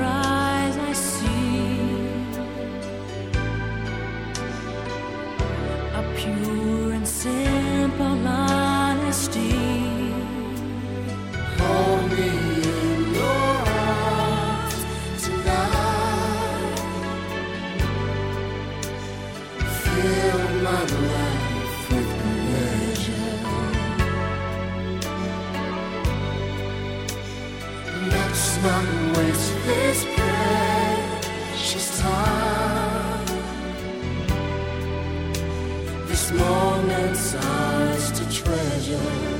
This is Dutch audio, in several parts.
right. moments ours to treasure.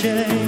change.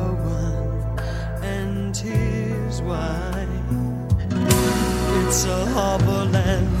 it's a harbor land.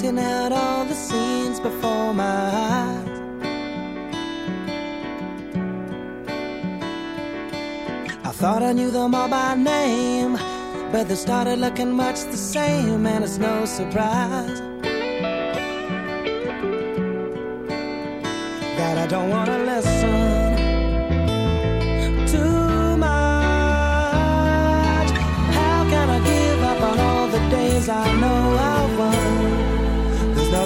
Acting out all the scenes before my eyes. I thought I knew them all by name, but they started looking much the same, and it's no surprise that I don't want to listen too much. How can I give up on all the days I know I've won?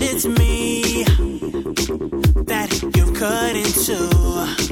It's me that you've cut into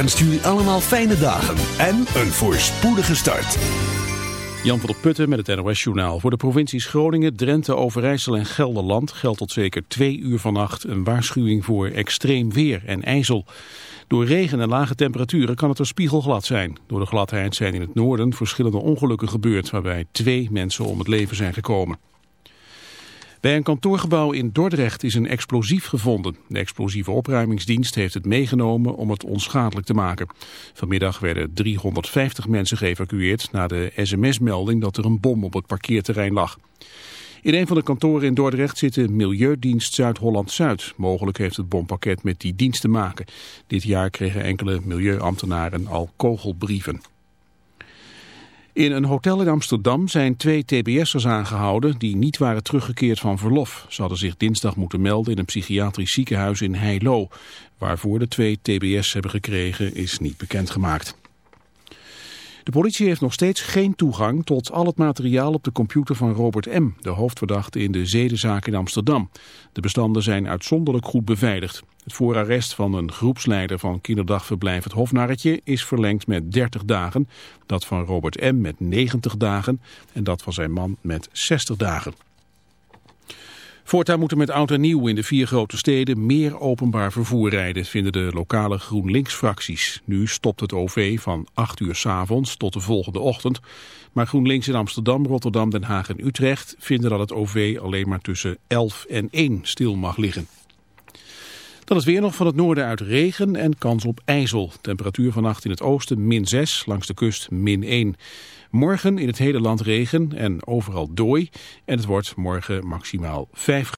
wenst jullie allemaal fijne dagen en een voorspoedige start. Jan van der Putten met het NOS-journaal. Voor de provincies Groningen, Drenthe, Overijssel en Gelderland geldt tot zeker twee uur vannacht een waarschuwing voor extreem weer en ijzel. Door regen en lage temperaturen kan het er spiegelglad zijn. Door de gladheid zijn in het noorden verschillende ongelukken gebeurd waarbij twee mensen om het leven zijn gekomen. Bij een kantoorgebouw in Dordrecht is een explosief gevonden. De explosieve opruimingsdienst heeft het meegenomen om het onschadelijk te maken. Vanmiddag werden 350 mensen geëvacueerd na de sms-melding dat er een bom op het parkeerterrein lag. In een van de kantoren in Dordrecht zit de Milieudienst Zuid-Holland-Zuid. Mogelijk heeft het bompakket met die dienst te maken. Dit jaar kregen enkele milieuambtenaren al kogelbrieven. In een hotel in Amsterdam zijn twee tbs'ers aangehouden die niet waren teruggekeerd van verlof. Ze hadden zich dinsdag moeten melden in een psychiatrisch ziekenhuis in Heilo. Waarvoor de twee tbs hebben gekregen is niet bekendgemaakt. De politie heeft nog steeds geen toegang tot al het materiaal op de computer van Robert M., de hoofdverdachte in de zedenzaak in Amsterdam. De bestanden zijn uitzonderlijk goed beveiligd. Het voorarrest van een groepsleider van kinderdagverblijf Het Hofnarretje is verlengd met 30 dagen. Dat van Robert M. met 90 dagen en dat van zijn man met 60 dagen. Voortaan moeten met oud en nieuw in de vier grote steden meer openbaar vervoer rijden, vinden de lokale GroenLinks-fracties. Nu stopt het OV van 8 uur s avonds tot de volgende ochtend. Maar GroenLinks in Amsterdam, Rotterdam, Den Haag en Utrecht vinden dat het OV alleen maar tussen 11 en 1 stil mag liggen. Dan is weer nog van het noorden uit regen en kans op ijzel. Temperatuur vannacht in het oosten min 6, langs de kust min 1. Morgen in het hele land regen en overal dooi. En het wordt morgen maximaal 5